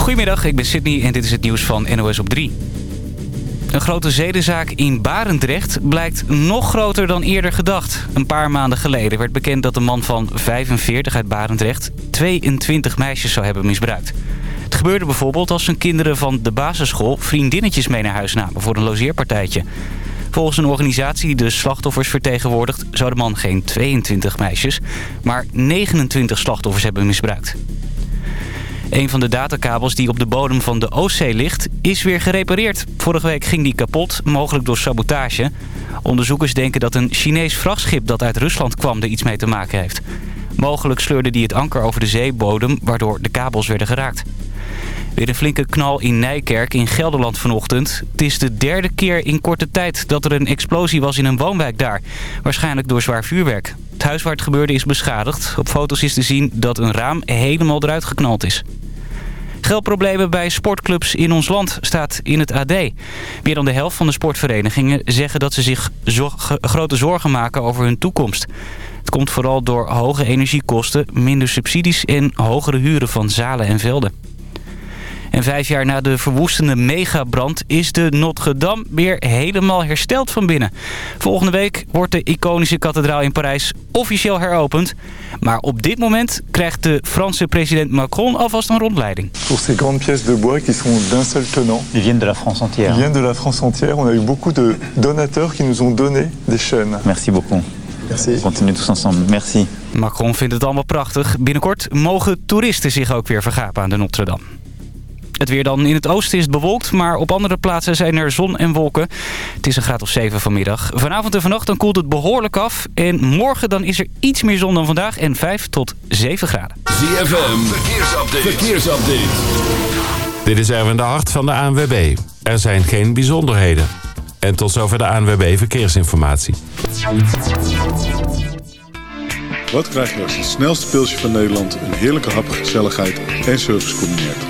Goedemiddag, ik ben Sydney en dit is het nieuws van NOS op 3. Een grote zedenzaak in Barendrecht blijkt nog groter dan eerder gedacht. Een paar maanden geleden werd bekend dat een man van 45 uit Barendrecht 22 meisjes zou hebben misbruikt. Het gebeurde bijvoorbeeld als zijn kinderen van de basisschool vriendinnetjes mee naar huis namen voor een logeerpartijtje. Volgens een organisatie die de slachtoffers vertegenwoordigt... zou de man geen 22 meisjes, maar 29 slachtoffers hebben misbruikt. Een van de datakabels die op de bodem van de Oostzee ligt, is weer gerepareerd. Vorige week ging die kapot, mogelijk door sabotage. Onderzoekers denken dat een Chinees vrachtschip dat uit Rusland kwam er iets mee te maken heeft. Mogelijk sleurde die het anker over de zeebodem, waardoor de kabels werden geraakt. Weer een flinke knal in Nijkerk in Gelderland vanochtend. Het is de derde keer in korte tijd dat er een explosie was in een woonwijk daar. Waarschijnlijk door zwaar vuurwerk. Het huis waar het gebeurde is beschadigd. Op foto's is te zien dat een raam helemaal eruit geknald is. Geldproblemen bij sportclubs in ons land staat in het AD. Meer dan de helft van de sportverenigingen zeggen dat ze zich grote zorgen maken over hun toekomst. Het komt vooral door hoge energiekosten, minder subsidies en hogere huren van zalen en velden. En vijf jaar na de verwoestende megabrand is de Notre Dame weer helemaal hersteld van binnen. Volgende week wordt de iconische kathedraal in Parijs officieel heropend. Maar op dit moment krijgt de Franse president Macron alvast een rondleiding. Voor ces grandes pièces de bois qui sont d'un seul tenant. Die viennent de la France entière. Die viennent de la France entière. On a eu beaucoup de donateurs qui nous ont donné des chaînes. Merci beaucoup. Merci. Continue tous ensemble. Merci. Macron vindt het allemaal prachtig. Binnenkort mogen toeristen zich ook weer vergapen aan de Notre Dame. Het weer dan. In het oosten is het bewolkt, maar op andere plaatsen zijn er zon en wolken. Het is een graad of 7 vanmiddag. Vanavond en vannacht dan koelt het behoorlijk af. En morgen dan is er iets meer zon dan vandaag en 5 tot 7 graden. ZFM, verkeersupdate. verkeersupdate. Dit is Erwin de Hart van de ANWB. Er zijn geen bijzonderheden. En tot zover de ANWB Verkeersinformatie. Wat krijg je als het snelste pilsje van Nederland... een heerlijke hap, gezelligheid en service combineert?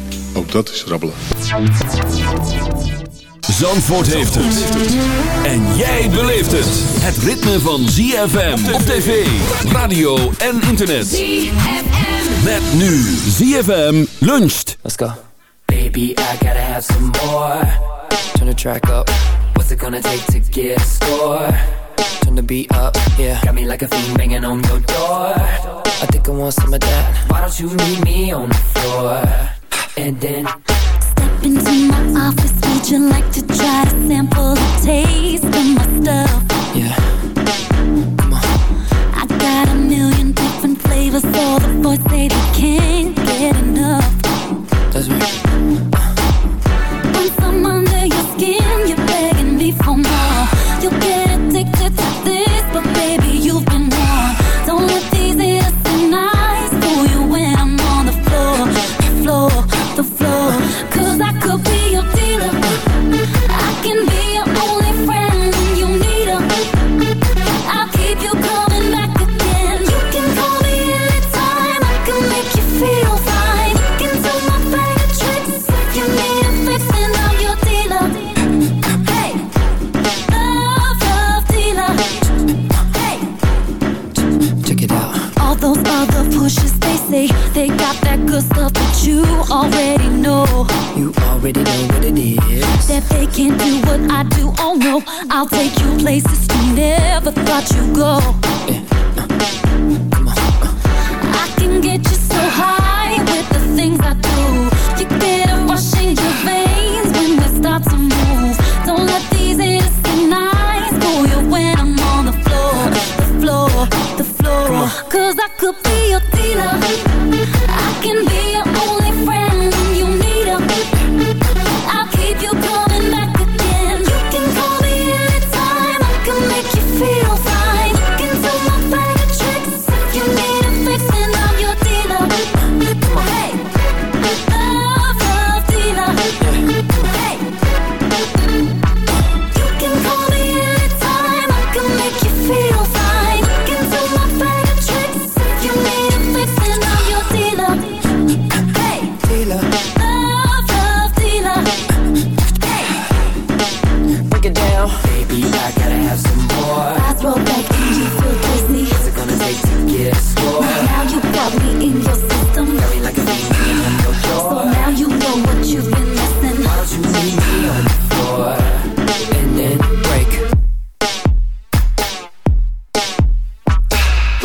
Ook dat is rabbelen. Zandvoort heeft het. En jij beleeft het. Het ritme van ZFM op tv, radio en internet. ZFM. Met nu ZFM luncht. Let's go. Baby, I gotta have some more. Turn the track up. What's it gonna take to get a score? Turn the beat up, yeah. Got me like a fiend banging on your door. I think I want some of that. Why don't you meet me on the floor? And then Step into my office, would you like to try to sample the taste of my stuff? Yeah, come on I got a million different flavors, so the boys say they can't get enough. That's right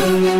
Thank you.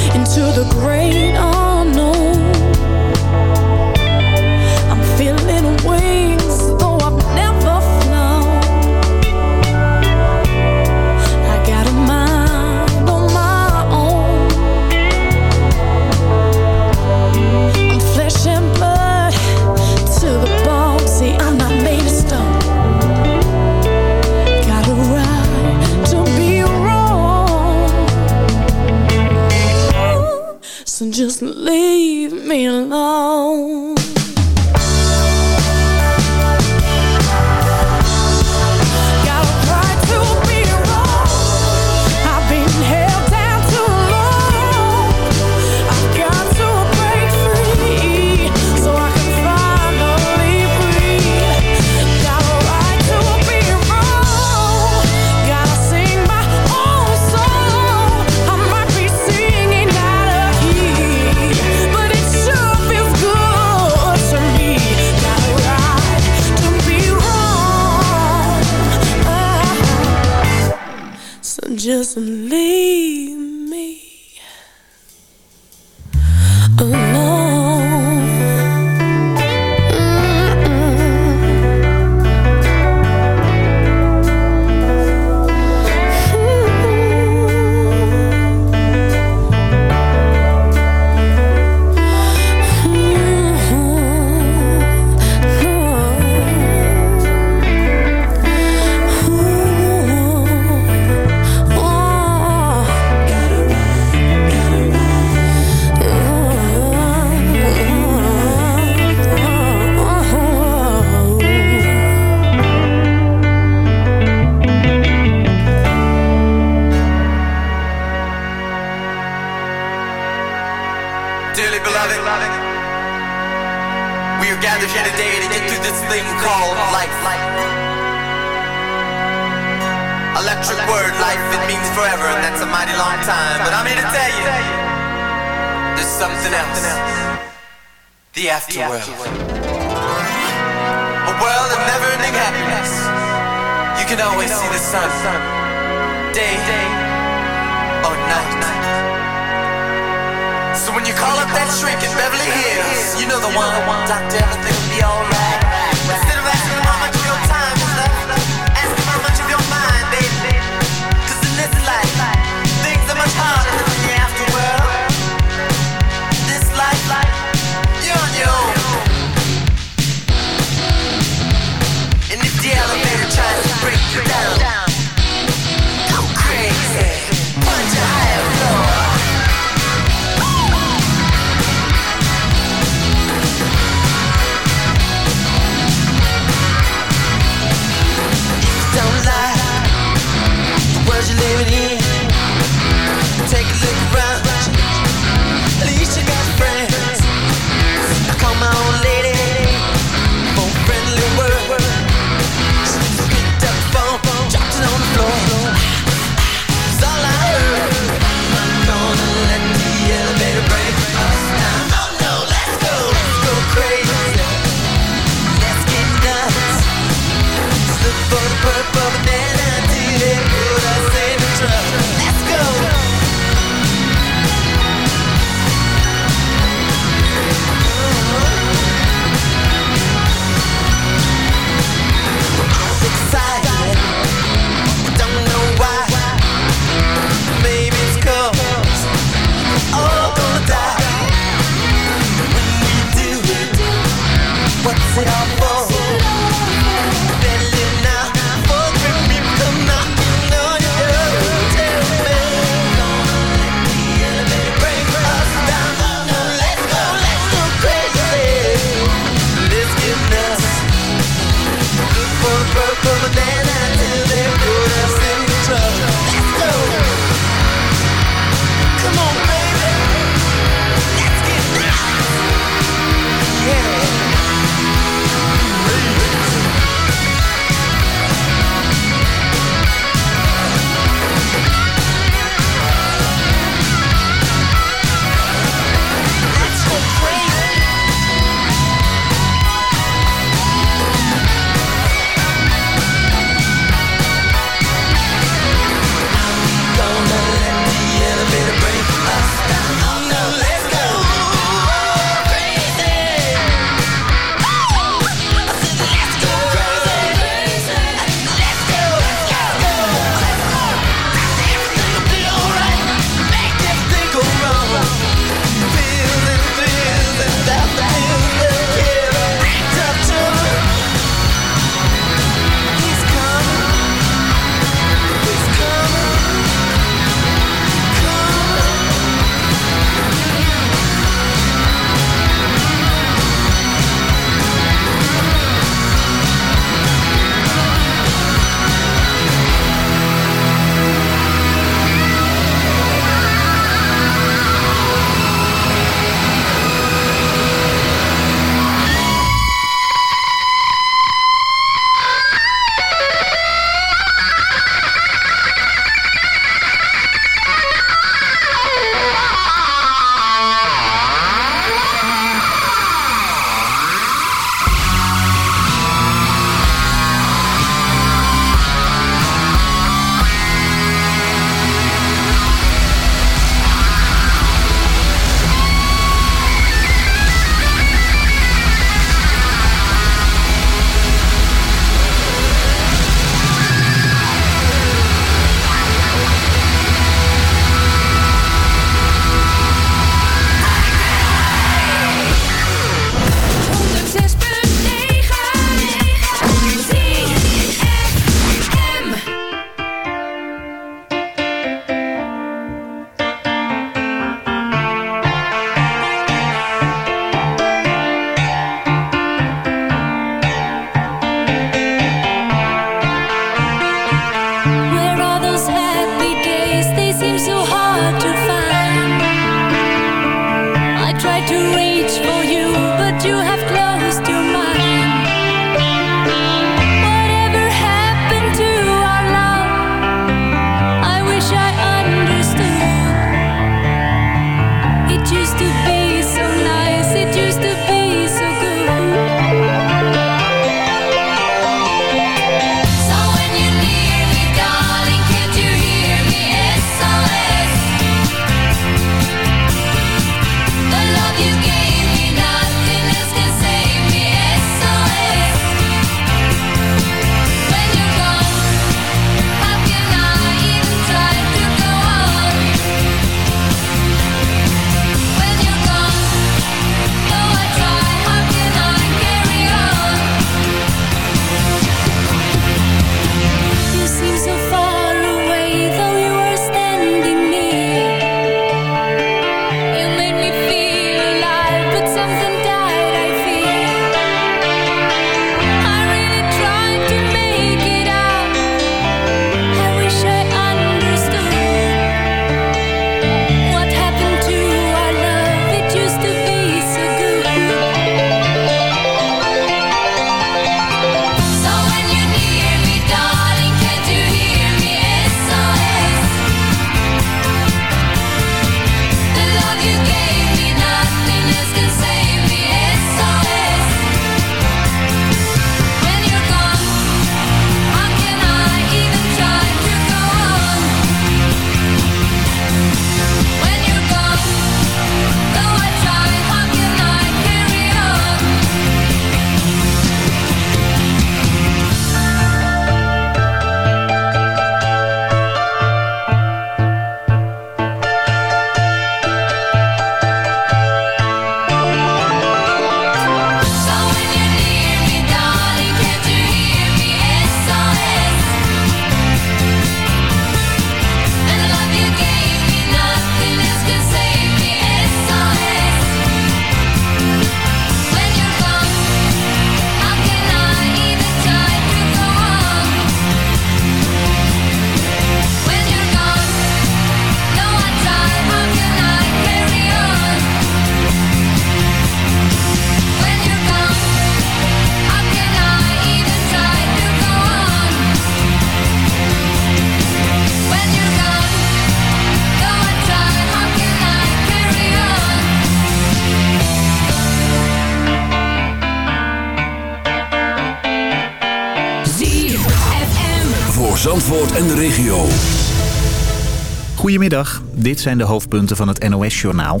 Goedemiddag, dit zijn de hoofdpunten van het NOS-journaal.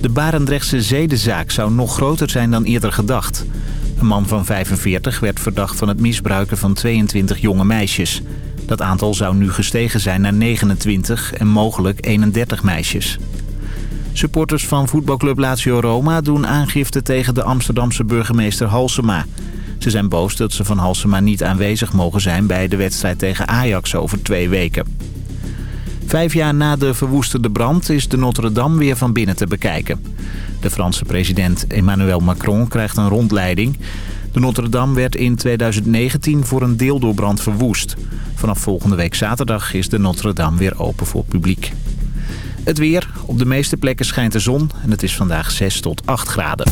De Barendrechtse zedenzaak zou nog groter zijn dan eerder gedacht. Een man van 45 werd verdacht van het misbruiken van 22 jonge meisjes. Dat aantal zou nu gestegen zijn naar 29 en mogelijk 31 meisjes. Supporters van voetbalclub Lazio Roma doen aangifte tegen de Amsterdamse burgemeester Halsema. Ze zijn boos dat ze van Halsema niet aanwezig mogen zijn bij de wedstrijd tegen Ajax over twee weken. Vijf jaar na de verwoestende brand is de Notre-Dame weer van binnen te bekijken. De Franse president Emmanuel Macron krijgt een rondleiding. De Notre-Dame werd in 2019 voor een deel door brand verwoest. Vanaf volgende week zaterdag is de Notre-Dame weer open voor publiek. Het weer. Op de meeste plekken schijnt de zon en het is vandaag 6 tot 8 graden.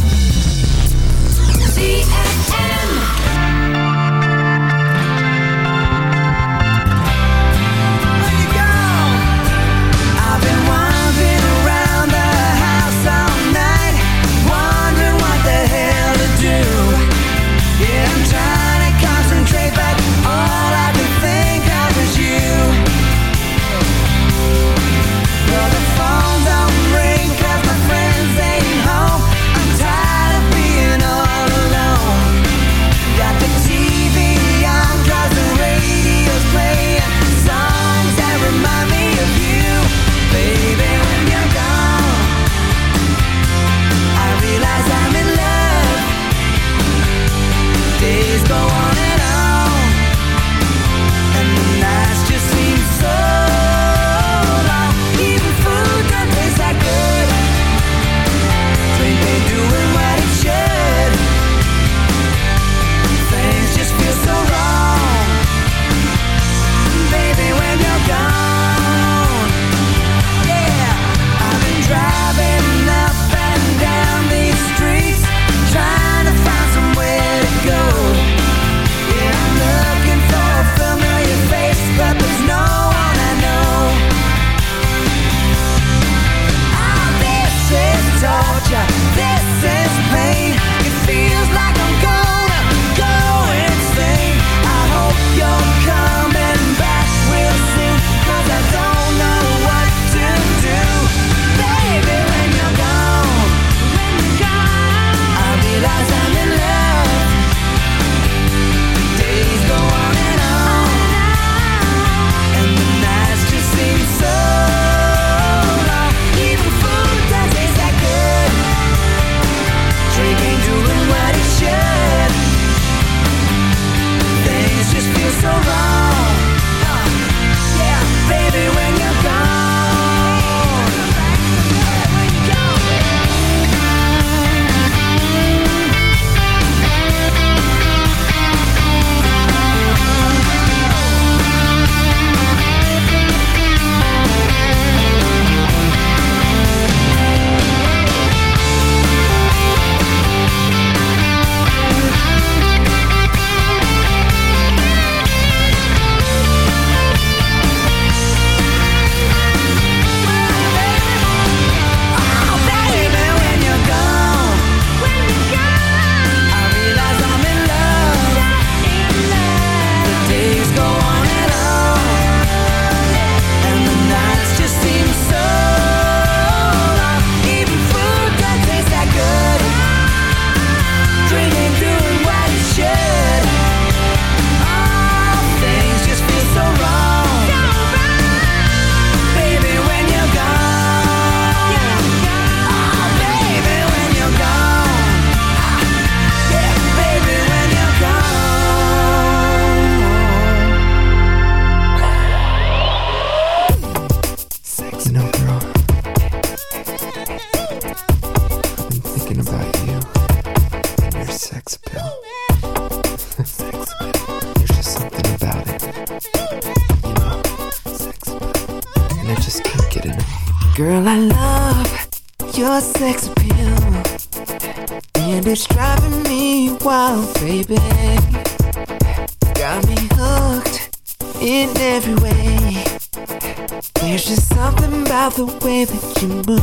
way that you move.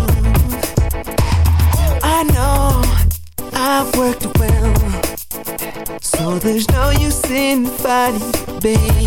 I know I've worked well, so there's no use in fighting, babe.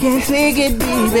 can't sneak it, baby.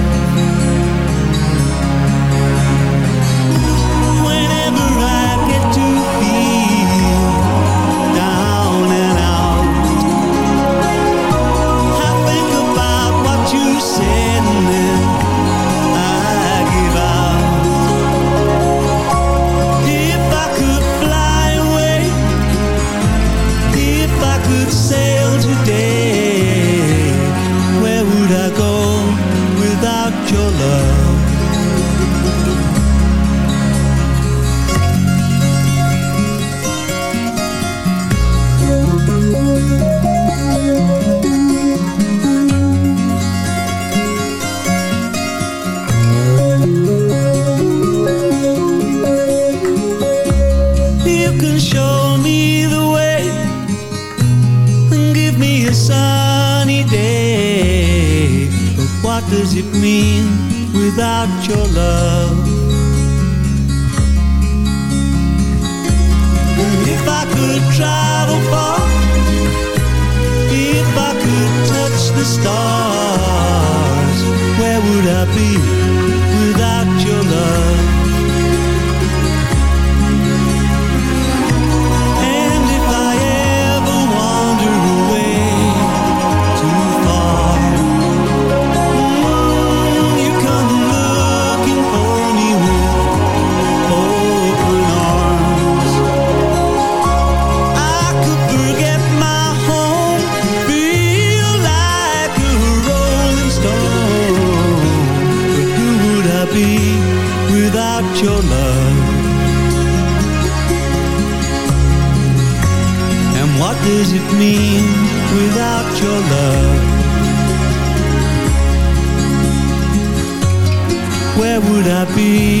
Without your love? Your love? Where would I be?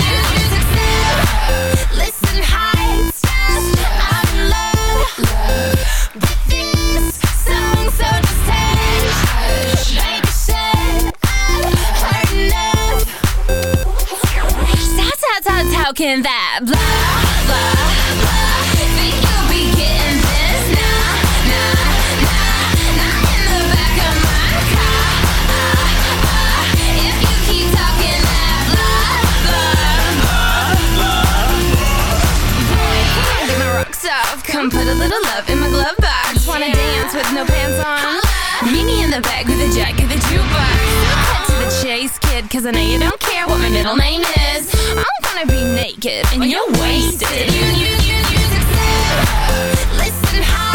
can that blah, blah, blah. Think you'll be getting this. Nah, nah, nah Not in the back of my car. If you keep talking that blah, blah, blah. On, get my rocks off. Come put a little love in my glove box. Wanna dance with no pants on? Meet me in the back with a jack of the jukebox Chase, kid Cause I know you don't care what my middle name is. I'm gonna be naked and you're wasted. You, you, you, you Listen, how,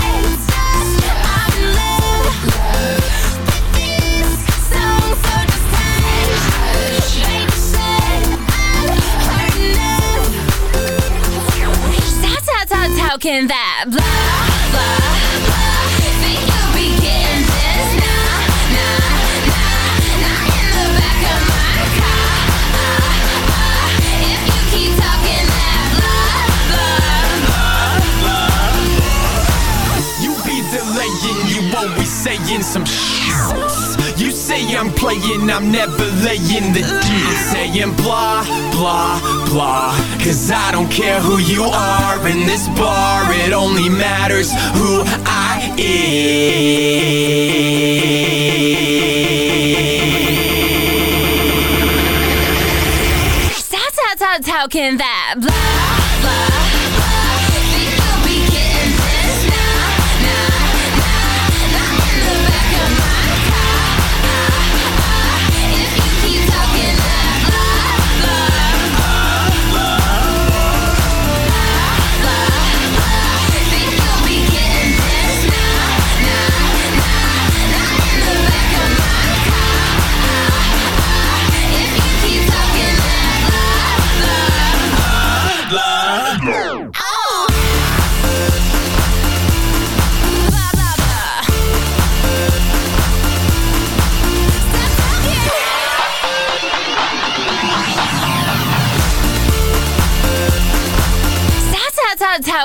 that blah, saying some shit. You say I'm playing, I'm never laying the deal. Saying blah, blah, blah. Cause I don't care who you are in this bar, it only matters who I am. That's how, how, how that blah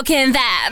how can that